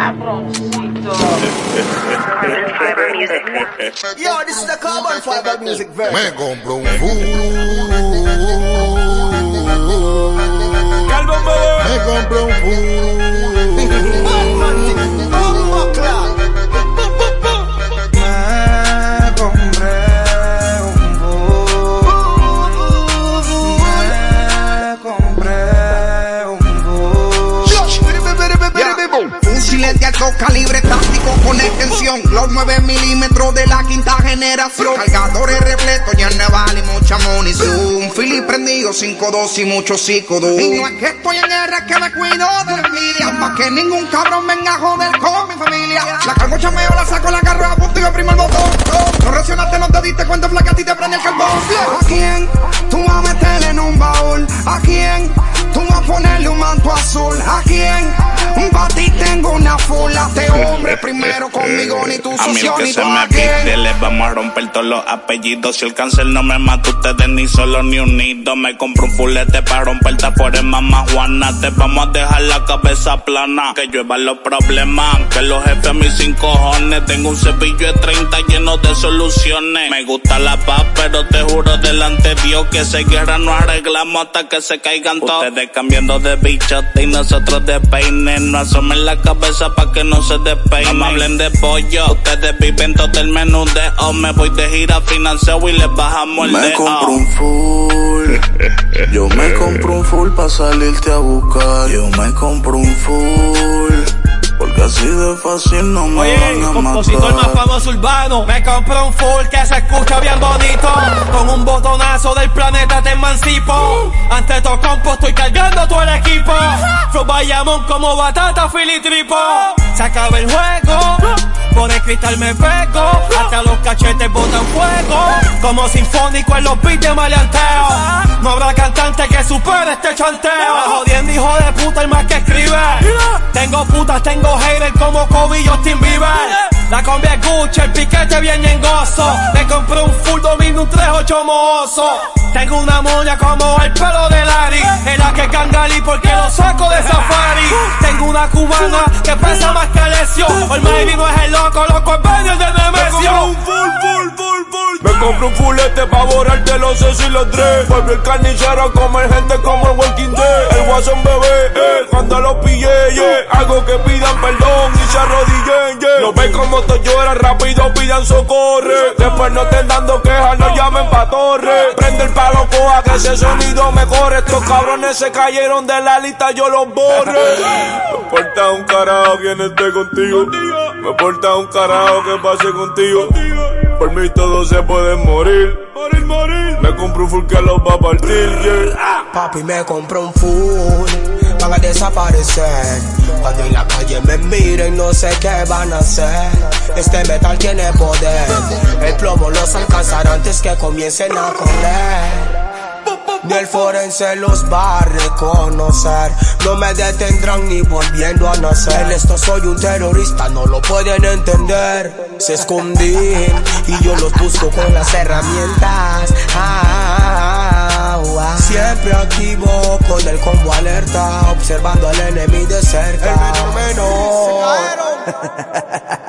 Cabroncito. Yo, this is the Carbon Fiber Music version. Me compro un full. Me compro un full. Extensión. Los 9 milímetros de la quinta generación. Cargadores repletos, ya no vale mucha munición. Philly prendido, 5-2 y mucho psicodo. Y no es que estoy en guerra, es que me cuido de la envidia. Pa' que ningún cabrón venga a joder con mi familia. La cargo chameo, la saco, la agarro a punto y oprimo el botón. No reaccionaste, no te diste cuenta, flaca, a ti te prende el carbón. ¿A quién? Tú vas a meterle en un baúl. ¿A quién? Tú vas a ponerle un manto azul. ¿A quién? Pa' ti tengo una fula. Este hombre primero conmigo, ni tu A que ni se tú me a les vamos a romper todos los apellidos. Si el cáncer no me mata, ustedes ni solo ni unidos. Me compro un fulete para romperte por mamá Juana. Te vamos a dejar la cabeza plana. Que lluevan los problemas, que los jefes mis cinco cojones. Tengo un cepillo de 30 lleno de soluciones. Me gusta la paz, pero te juro delante de Dios que se guerra no arreglamos hasta que se caigan todos. Ustedes cambiando de bichote y nosotros de peine. No asomen la cabeza pa' que no se despeinen. No me hablen de pollo, ustedes viven todo el menú de O. Me voy de gira financiado y les bajamos el Me de compro un full. Yo me compro un full pa' salirte a buscar. Yo me compro un full. Porque así de fácil no me Oye, van a compositor más matar. famoso urbano. Me compré un full que se escucha bien bonito. Con un botonazo del planeta te emancipo. Ante todo compo estoy cargando todo el equipo. Flow Bayamón como batata, filitripo. Se acaba el juego. Por el cristal me pego. Hasta los cachetes botan fuego. Como sinfónico en los beats de maleanteo. No habrá cantante que supere este chanteo. Jodiendo hijo de puta el más que escribe. Tengo putas, tengo haters como Kobe y Justin Bieber. La combi es Gucci, el piquete bien engoso. Me compré un full domingo, un 38 mozo. Tengo una moña como el pelo de Larry. En la que cangalí porque lo saco de safari. Tengo una cubana que pesa más que Alessio. Maybe no es el loco, loco es el de Nemesio. Me compro un fulete pa' borrarte los seis y los tres. Vuelve el carnicero a comer gente como el Walking Dead. El guasón bebé, eh, cuando los pillé, yeah. Algo que pidan perdón y se arrodillen, yeah. Los ven como te lloran rápido, pidan socorre. Después no estén dando quejas, no llamen pa' torre. Prende el palo, coja que ese sonido mejore. Estos cabrones se cayeron de la lista, yo los borre. Me importa un carajo quien esté contigo. Me importa un carajo que pase contigo. Por mí todos se pueden morir. Morir, morir. Me compro un full que los va a partir, yeah. Papi me compró un full van a desaparecer. Cuando en la calle me miren, no sé qué van a hacer. Este metal tiene poder. El plomo los alcanzará antes que comiencen a correr. Ni el forense los va a reconocer. No me detendrán ni volviendo a nacer. Esto soy un terrorista, no lo pueden entender. Se escondían y yo los busco con las herramientas. Ah, ah, ah. Siempre activo con el combo alerta, observando al enemigo de cerca. El menor, Mira,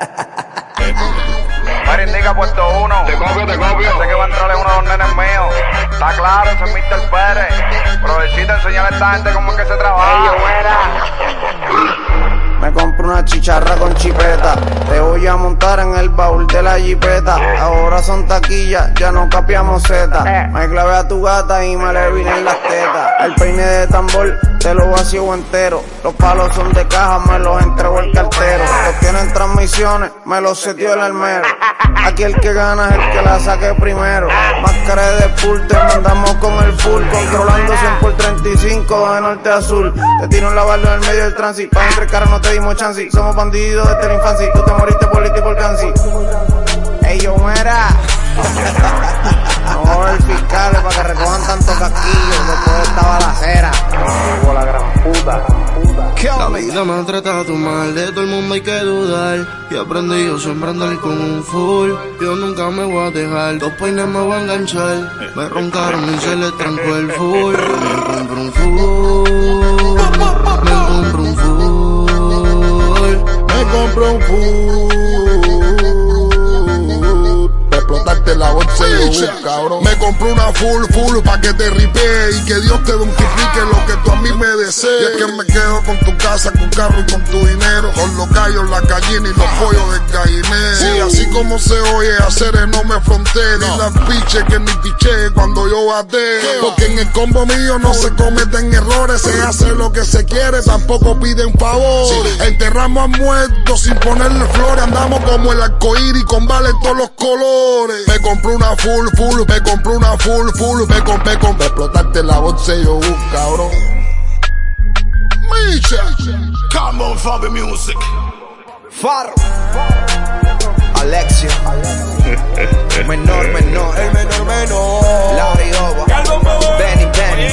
puesto uno. Te copio, te copio. Sé que va a entrarle uno de los nenes míos. Está claro, ese es Mr. Pérez. Provechita enseñar a esta gente cómo es que se trabaja. Me compro una chicharra con chipeta. Te voy a montar en el baúl de la jipeta. Ahora son taquillas, ya no capiamos zeta. Me clavé a tu gata y me le vine en las tetas. El peine de tambor te lo vacío entero. Los palos son de caja, me los entregó el cartero. Los tienen transmisiones, me los setió el almero. Aquí el que gana es el que la saque primero. Máscara de pool, te mandamos con el full. Controlando 100 por 35 de norte a sur. Te tiro en la barra en el medio del tránsito. Pa' entre caras no te dimos chance. Somos bandidos desde la infancia. Tú te moriste vida me ha tratado mal, de todo el mundo hay que dudar. Y aprendí yo siempre a andar con un full. Yo nunca me voy a dejar, dos peines me voy a enganchar. Me roncaron y se les trancó el full. Me compro un full. Me compro un full. Me compré un full. Explotarte la bolsa y yo, cabrón. Me compré una full, full, pa' que te ripee y que Dios te multiplique lo tú a mí me desees. Y es que me quedo con tu casa, con carro y con tu dinero. Con los gallos, la gallina y los pollos del gallinero. Sí, así como se oye, hacer no me fronté. Ni las piches que ni piché cuando yo bate. Porque en el combo mío no se cometen errores. Se hace lo que se quiere, tampoco piden favor. Enterramos a muertos sin ponerle flores. Andamos como el arcoíris con vale todos los colores. Me compré una full, full, me compré una full, full, me compré, compré, explotarte la bolsa y yo, uh, cabrón. Micha, Come on, Fabi Music. Faro. Alexio. menor, menor. El menor menor. Lauri Ova. Benny Benny.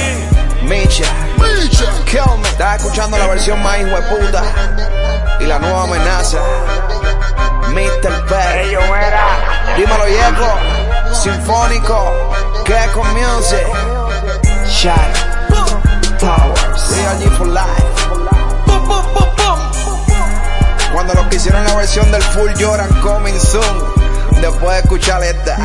Micha. Micha, Kill me. Estás escuchando la versión más hijo de puta. Y la nueva amenaza. Mr. Pérez. Dímelo, Yeco. Sinfónico. Gecko Music. Shine. Powers. Real G for life. Versión del full lloran coming soon. Después de escuchar esta.